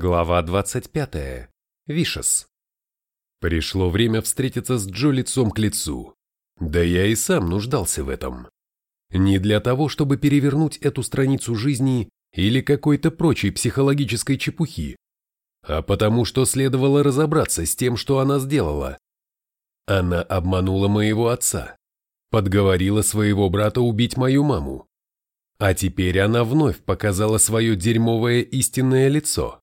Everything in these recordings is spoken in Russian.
Глава 25. Вишес. Пришло время встретиться с Джо лицом к лицу. Да я и сам нуждался в этом. Не для того, чтобы перевернуть эту страницу жизни или какой-то прочей психологической чепухи, а потому что следовало разобраться с тем, что она сделала. Она обманула моего отца, подговорила своего брата убить мою маму. А теперь она вновь показала свое дерьмовое истинное лицо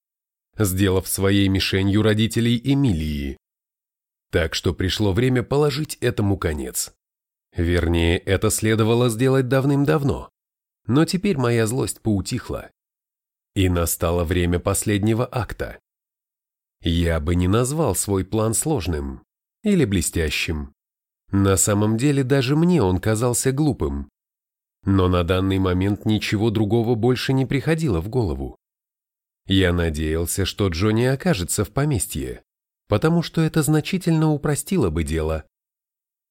сделав своей мишенью родителей Эмилии. Так что пришло время положить этому конец. Вернее, это следовало сделать давным-давно, но теперь моя злость поутихла. И настало время последнего акта. Я бы не назвал свой план сложным или блестящим. На самом деле даже мне он казался глупым. Но на данный момент ничего другого больше не приходило в голову. Я надеялся, что Джо не окажется в поместье, потому что это значительно упростило бы дело.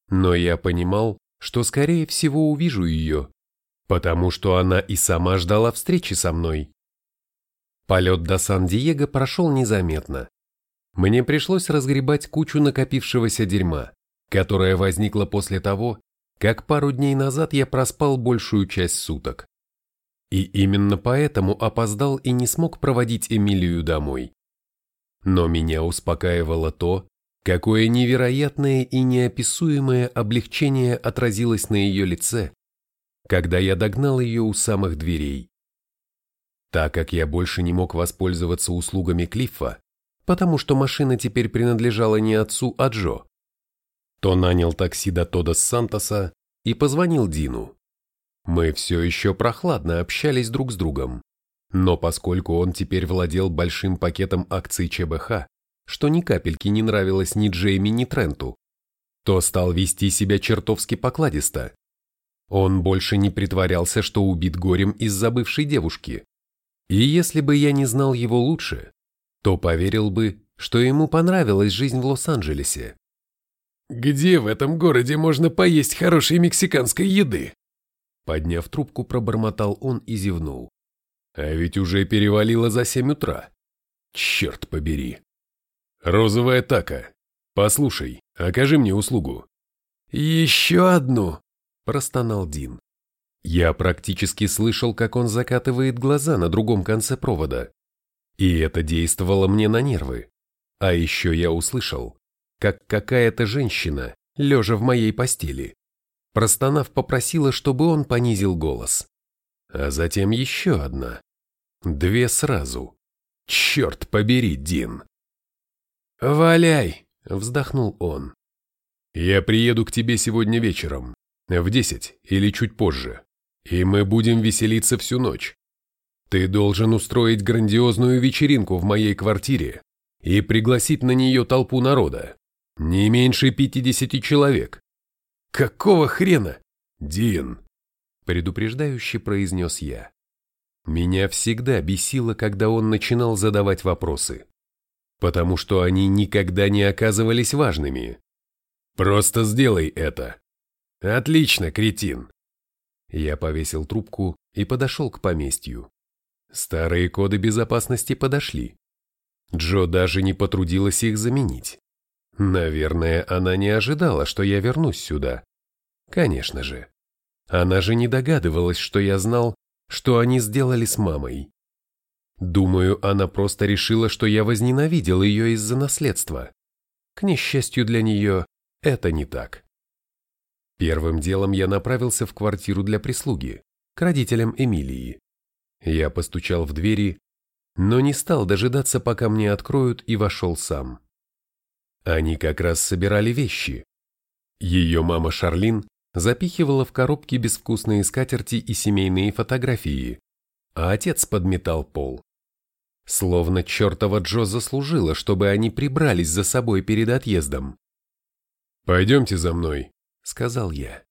Но я понимал, что скорее всего увижу ее, потому что она и сама ждала встречи со мной. Полет до Сан-Диего прошел незаметно. Мне пришлось разгребать кучу накопившегося дерьма, которое возникло после того, как пару дней назад я проспал большую часть суток. И именно поэтому опоздал и не смог проводить Эмилию домой. Но меня успокаивало то, какое невероятное и неописуемое облегчение отразилось на ее лице, когда я догнал ее у самых дверей. Так как я больше не мог воспользоваться услугами Клиффа, потому что машина теперь принадлежала не отцу, а Джо, то нанял такси до Тодос Сантоса и позвонил Дину. Мы все еще прохладно общались друг с другом, но поскольку он теперь владел большим пакетом акций ЧБХ, что ни капельки не нравилось ни Джейми, ни Тренту, то стал вести себя чертовски покладисто. Он больше не притворялся, что убит горем из-за бывшей девушки. И если бы я не знал его лучше, то поверил бы, что ему понравилась жизнь в Лос-Анджелесе. «Где в этом городе можно поесть хорошей мексиканской еды?» Подняв трубку, пробормотал он и зевнул. А ведь уже перевалило за семь утра. Черт побери. Розовая така. Послушай, окажи мне услугу. Еще одну, простонал Дин. Я практически слышал, как он закатывает глаза на другом конце провода. И это действовало мне на нервы. А еще я услышал, как какая-то женщина, лежа в моей постели, Простонав, попросила, чтобы он понизил голос. А затем еще одна. Две сразу. Черт побери, Дин. «Валяй!» — вздохнул он. «Я приеду к тебе сегодня вечером, в десять или чуть позже, и мы будем веселиться всю ночь. Ты должен устроить грандиозную вечеринку в моей квартире и пригласить на нее толпу народа, не меньше пятидесяти человек. «Какого хрена?» «Дин!» – предупреждающе произнес я. Меня всегда бесило, когда он начинал задавать вопросы, потому что они никогда не оказывались важными. «Просто сделай это!» «Отлично, кретин!» Я повесил трубку и подошел к поместью. Старые коды безопасности подошли. Джо даже не потрудилась их заменить. Наверное, она не ожидала, что я вернусь сюда. Конечно же. Она же не догадывалась, что я знал, что они сделали с мамой. Думаю, она просто решила, что я возненавидел ее из-за наследства. К несчастью для нее, это не так. Первым делом я направился в квартиру для прислуги, к родителям Эмилии. Я постучал в двери, но не стал дожидаться, пока мне откроют, и вошел сам. Они как раз собирали вещи. Ее мама Шарлин запихивала в коробки безвкусные скатерти и семейные фотографии, а отец подметал пол. Словно чертова Джо заслужила, чтобы они прибрались за собой перед отъездом. «Пойдемте за мной», — сказал я.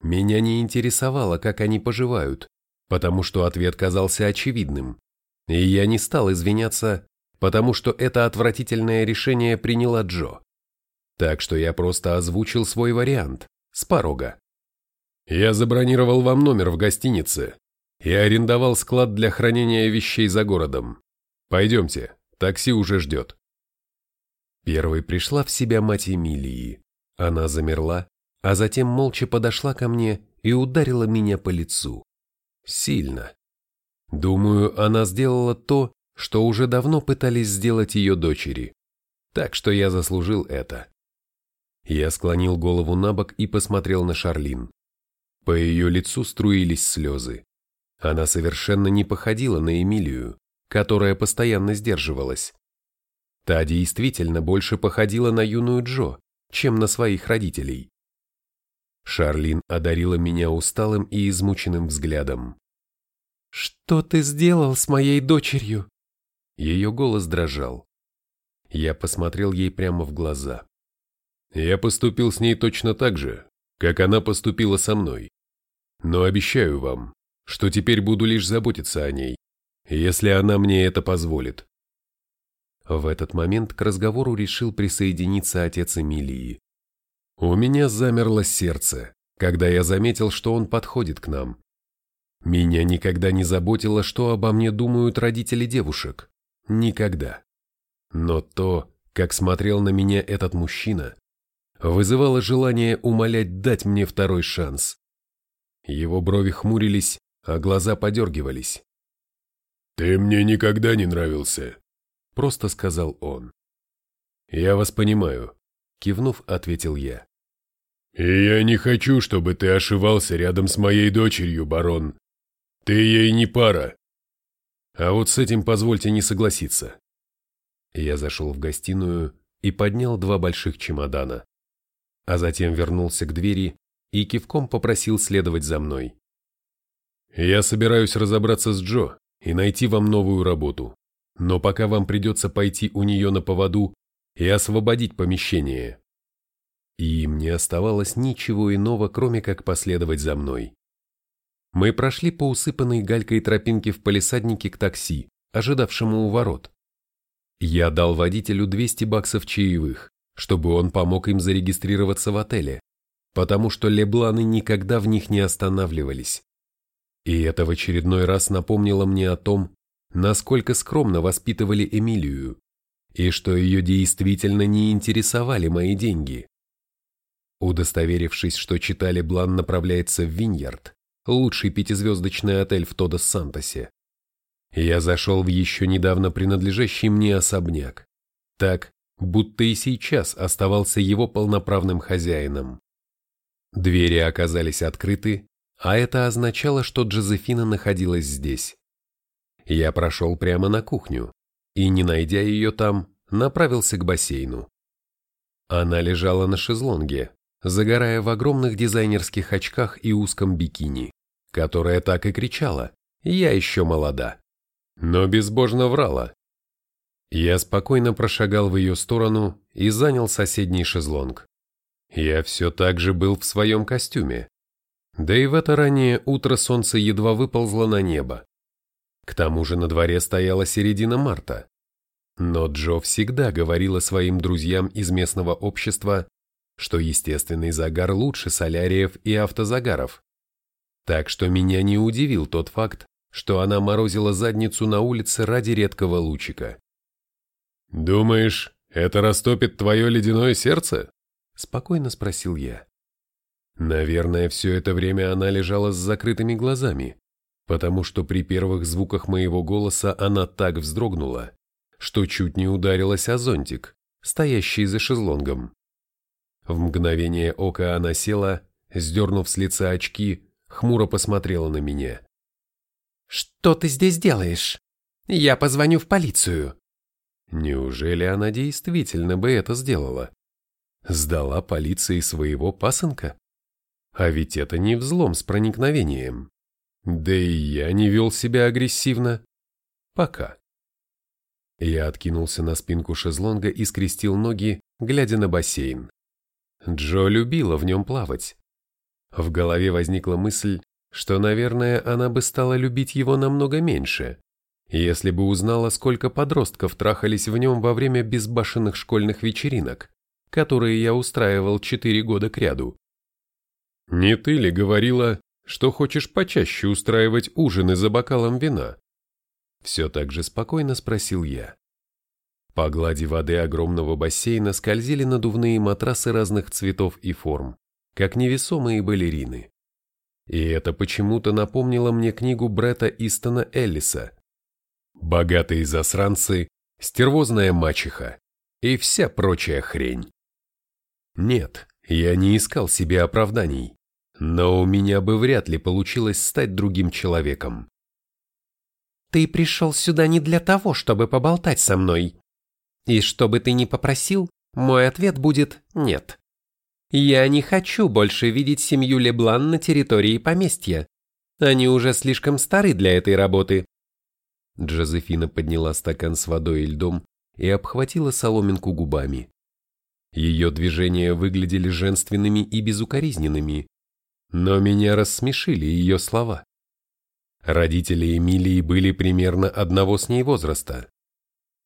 Меня не интересовало, как они поживают, потому что ответ казался очевидным, и я не стал извиняться, потому что это отвратительное решение приняла Джо. Так что я просто озвучил свой вариант, с порога. Я забронировал вам номер в гостинице и арендовал склад для хранения вещей за городом. Пойдемте, такси уже ждет. Первой пришла в себя мать Эмилии. Она замерла, а затем молча подошла ко мне и ударила меня по лицу. Сильно. Думаю, она сделала то, что уже давно пытались сделать ее дочери. Так что я заслужил это. Я склонил голову на бок и посмотрел на Шарлин. По ее лицу струились слезы. Она совершенно не походила на Эмилию, которая постоянно сдерживалась. Та действительно больше походила на юную Джо, чем на своих родителей. Шарлин одарила меня усталым и измученным взглядом. «Что ты сделал с моей дочерью?» Ее голос дрожал. Я посмотрел ей прямо в глаза. Я поступил с ней точно так же, как она поступила со мной. Но обещаю вам, что теперь буду лишь заботиться о ней, если она мне это позволит. В этот момент к разговору решил присоединиться отец Эмилии. У меня замерло сердце, когда я заметил, что он подходит к нам. Меня никогда не заботило, что обо мне думают родители девушек. Никогда. Но то, как смотрел на меня этот мужчина, вызывало желание умолять дать мне второй шанс. Его брови хмурились, а глаза подергивались. «Ты мне никогда не нравился», просто сказал он. «Я вас понимаю», — кивнув, ответил я. «И я не хочу, чтобы ты ошивался рядом с моей дочерью, барон. Ты ей не пара». А вот с этим позвольте не согласиться. Я зашел в гостиную и поднял два больших чемодана, а затем вернулся к двери и кивком попросил следовать за мной. «Я собираюсь разобраться с Джо и найти вам новую работу но пока вам придется пойти у нее на поводу и освободить помещение. И им не оставалось ничего иного, кроме как последовать за мной. Мы прошли по усыпанной галькой тропинке в палисаднике к такси, ожидавшему у ворот. Я дал водителю 200 баксов чаевых, чтобы он помог им зарегистрироваться в отеле, потому что лебланы никогда в них не останавливались. И это в очередной раз напомнило мне о том, насколько скромно воспитывали Эмилию, и что ее действительно не интересовали мои деньги. Удостоверившись, что читали Блан направляется в Виньярд, лучший пятизвездочный отель в Тодос-Сантосе, я зашел в еще недавно принадлежащий мне особняк, так, будто и сейчас оставался его полноправным хозяином. Двери оказались открыты, а это означало, что Джозефина находилась здесь. Я прошел прямо на кухню и, не найдя ее там, направился к бассейну. Она лежала на шезлонге, загорая в огромных дизайнерских очках и узком бикини, которая так и кричала «Я еще молода!» Но безбожно врала. Я спокойно прошагал в ее сторону и занял соседний шезлонг. Я все так же был в своем костюме. Да и в это раннее утро солнце едва выползло на небо, к тому же на дворе стояла середина марта. Но Джо всегда говорила своим друзьям из местного общества, что естественный загар лучше соляриев и автозагаров. Так что меня не удивил тот факт, что она морозила задницу на улице ради редкого лучика. «Думаешь, это растопит твое ледяное сердце?» – спокойно спросил я. Наверное, все это время она лежала с закрытыми глазами, потому что при первых звуках моего голоса она так вздрогнула, что чуть не ударилась о зонтик, стоящий за шезлонгом. В мгновение ока она села, сдернув с лица очки, хмуро посмотрела на меня. «Что ты здесь делаешь? Я позвоню в полицию». Неужели она действительно бы это сделала? Сдала полиции своего пасынка? А ведь это не взлом с проникновением. Да и я не вел себя агрессивно. Пока. Я откинулся на спинку шезлонга и скрестил ноги, глядя на бассейн. Джо любила в нем плавать. В голове возникла мысль, что, наверное, она бы стала любить его намного меньше, если бы узнала, сколько подростков трахались в нем во время безбашенных школьных вечеринок, которые я устраивал четыре года кряду. «Не ты ли говорила, что хочешь почаще устраивать ужины за бокалом вина?» Все так же спокойно спросил я. По глади воды огромного бассейна скользили надувные матрасы разных цветов и форм, как невесомые балерины. И это почему-то напомнило мне книгу Бретта Истона Эллиса «Богатые засранцы, стервозная мачеха и вся прочая хрень». Нет, я не искал себе оправданий, но у меня бы вряд ли получилось стать другим человеком. «Ты пришел сюда не для того, чтобы поболтать со мной», и что бы ты ни попросил, мой ответ будет «нет». Я не хочу больше видеть семью Леблан на территории поместья. Они уже слишком стары для этой работы. Джозефина подняла стакан с водой и льдом и обхватила соломинку губами. Ее движения выглядели женственными и безукоризненными, но меня рассмешили ее слова. Родители Эмилии были примерно одного с ней возраста.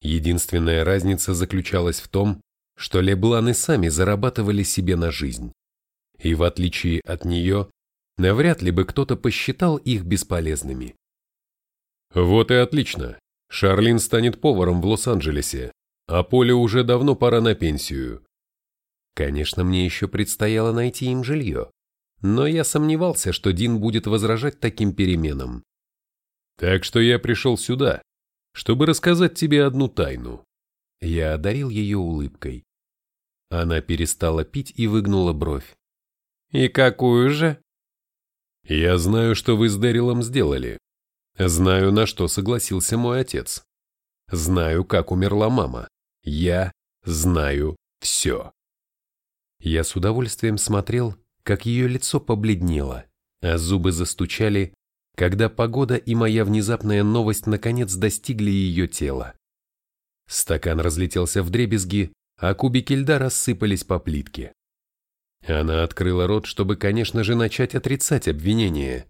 Единственная разница заключалась в том, что Лебланы сами зарабатывали себе на жизнь. И в отличие от нее, навряд ли бы кто-то посчитал их бесполезными. Вот и отлично. Шарлин станет поваром в Лос-Анджелесе, а Поле уже давно пора на пенсию. Конечно, мне еще предстояло найти им жилье, но я сомневался, что Дин будет возражать таким переменам. Так что я пришел сюда, чтобы рассказать тебе одну тайну. Я одарил ее улыбкой. Она перестала пить и выгнула бровь. «И какую же?» «Я знаю, что вы с Дэрилом сделали. Знаю, на что согласился мой отец. Знаю, как умерла мама. Я знаю все». Я с удовольствием смотрел, как ее лицо побледнело, а зубы застучали, когда погода и моя внезапная новость наконец достигли ее тела. Стакан разлетелся в дребезги, а кубики льда рассыпались по плитке. Она открыла рот, чтобы, конечно же, начать отрицать обвинение.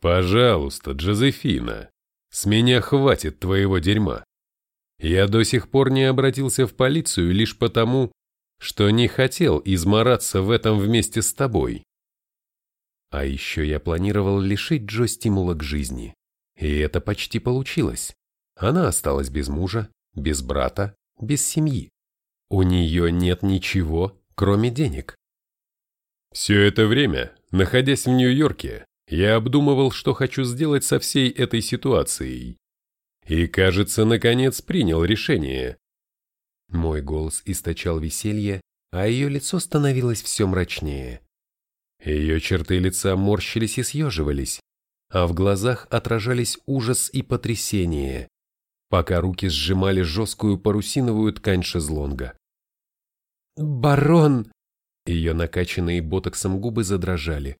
«Пожалуйста, Джозефина, с меня хватит твоего дерьма. Я до сих пор не обратился в полицию лишь потому, что не хотел измораться в этом вместе с тобой. А еще я планировал лишить Джо стимула к жизни. И это почти получилось. Она осталась без мужа, без брата, без семьи. У нее нет ничего, кроме денег. Все это время, находясь в Нью-Йорке, я обдумывал, что хочу сделать со всей этой ситуацией. И, кажется, наконец принял решение. Мой голос источал веселье, а ее лицо становилось все мрачнее. Ее черты лица морщились и съеживались, а в глазах отражались ужас и потрясение, пока руки сжимали жесткую парусиновую ткань шезлонга. «Барон!» Ее накачанные ботоксом губы задрожали.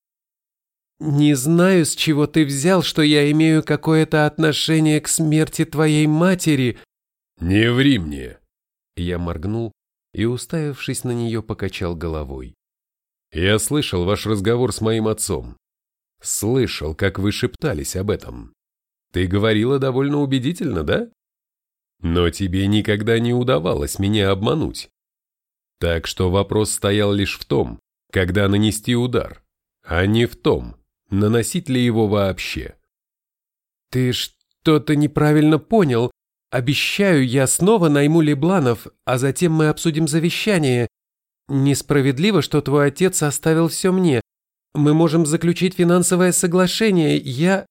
«Не знаю, с чего ты взял, что я имею какое-то отношение к смерти твоей матери». «Не ври мне!» Я моргнул и, уставившись на нее, покачал головой. Я слышал ваш разговор с моим отцом. Слышал, как вы шептались об этом. Ты говорила довольно убедительно, да? Но тебе никогда не удавалось меня обмануть. Так что вопрос стоял лишь в том, когда нанести удар, а не в том, наносить ли его вообще. Ты что-то неправильно понял. Обещаю, я снова найму Лебланов, а затем мы обсудим завещание, Несправедливо, что твой отец оставил все мне. Мы можем заключить финансовое соглашение, я...»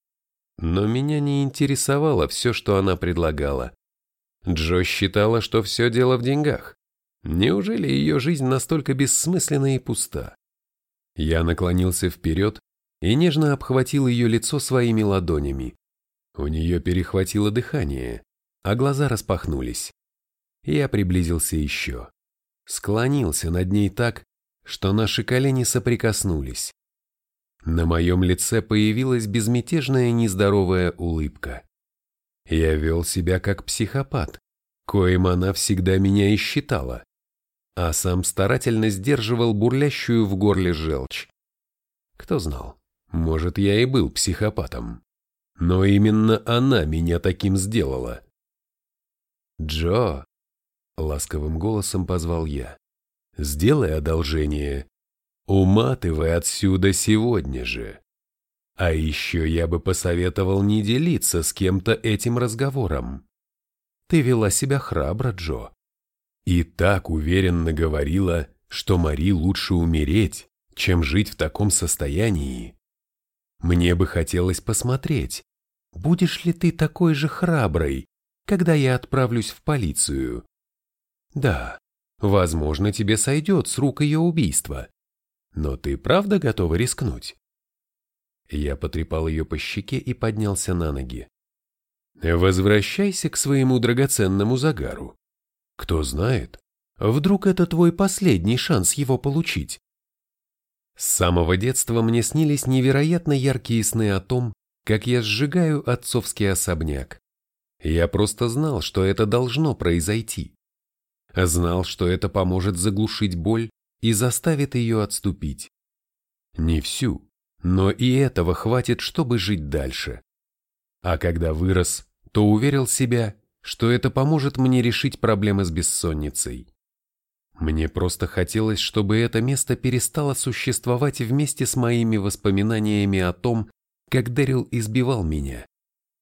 Но меня не интересовало все, что она предлагала. Джо считала, что все дело в деньгах. Неужели ее жизнь настолько бессмысленна и пуста? Я наклонился вперед и нежно обхватил ее лицо своими ладонями. У нее перехватило дыхание, а глаза распахнулись. Я приблизился еще склонился над ней так, что наши колени соприкоснулись. На моем лице появилась безмятежная нездоровая улыбка. Я вел себя как психопат, коим она всегда меня и считала, а сам старательно сдерживал бурлящую в горле желчь. Кто знал, может, я и был психопатом. Но именно она меня таким сделала. «Джо», Ласковым голосом позвал я. «Сделай одолжение. Уматывай отсюда сегодня же. А еще я бы посоветовал не делиться с кем-то этим разговором. Ты вела себя храбро, Джо. И так уверенно говорила, что Мари лучше умереть, чем жить в таком состоянии. Мне бы хотелось посмотреть, будешь ли ты такой же храброй, когда я отправлюсь в полицию. Да, возможно, тебе сойдет с рук ее убийства. Но ты правда готова рискнуть? Я потрепал ее по щеке и поднялся на ноги. Возвращайся к своему драгоценному загару. Кто знает, вдруг это твой последний шанс его получить. С самого детства мне снились невероятно яркие сны о том, как я сжигаю отцовский особняк. Я просто знал, что это должно произойти. Знал, что это поможет заглушить боль и заставит ее отступить. Не всю, но и этого хватит, чтобы жить дальше. А когда вырос, то уверил себя, что это поможет мне решить проблемы с бессонницей. Мне просто хотелось, чтобы это место перестало существовать вместе с моими воспоминаниями о том, как Дэрил избивал меня,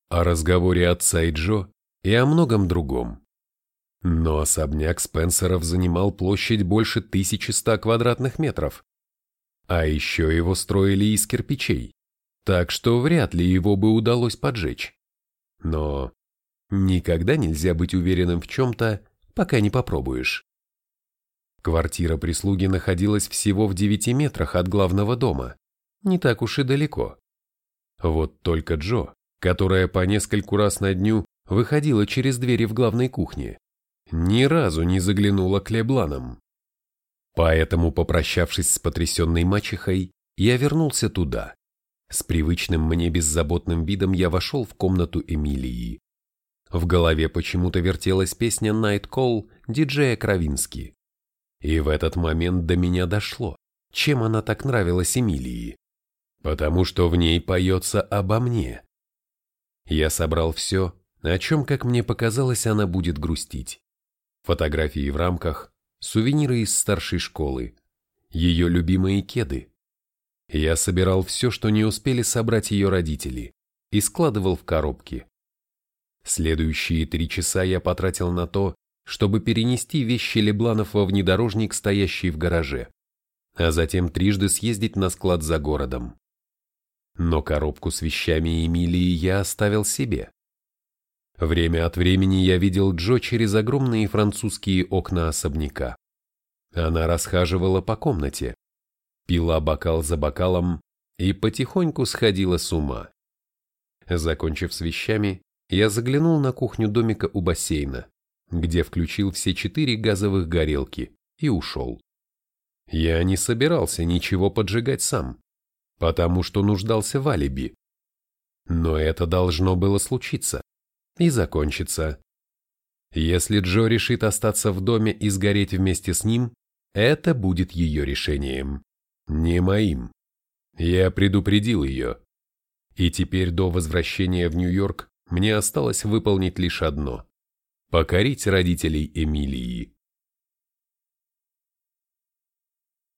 о разговоре отца и Джо и о многом другом. Но особняк Спенсеров занимал площадь больше 1100 квадратных метров. А еще его строили из кирпичей, так что вряд ли его бы удалось поджечь. Но никогда нельзя быть уверенным в чем-то, пока не попробуешь. Квартира прислуги находилась всего в 9 метрах от главного дома, не так уж и далеко. Вот только Джо, которая по нескольку раз на дню выходила через двери в главной кухне, ни разу не заглянула к Лебланам. Поэтому, попрощавшись с потрясенной мачехой, я вернулся туда. С привычным мне беззаботным видом я вошел в комнату Эмилии. В голове почему-то вертелась песня «Night Call» диджея Кравински. И в этот момент до меня дошло, чем она так нравилась Эмилии. Потому что в ней поется обо мне. Я собрал все, о чем, как мне показалось, она будет грустить. Фотографии в рамках, сувениры из старшей школы, ее любимые кеды. Я собирал все, что не успели собрать ее родители, и складывал в коробки. Следующие три часа я потратил на то, чтобы перенести вещи Лебланов во внедорожник, стоящий в гараже, а затем трижды съездить на склад за городом. Но коробку с вещами Эмилии я оставил себе. Время от времени я видел Джо через огромные французские окна особняка. Она расхаживала по комнате, пила бокал за бокалом и потихоньку сходила с ума. Закончив с вещами, я заглянул на кухню домика у бассейна где включил все четыре газовых горелки и ушел. Я не собирался ничего поджигать сам, потому что нуждался в алиби. Но это должно было случиться и закончиться. Если Джо решит остаться в доме и сгореть вместе с ним, это будет ее решением, не моим. Я предупредил ее. И теперь до возвращения в Нью-Йорк мне осталось выполнить лишь одно покорить родителей Эмилии.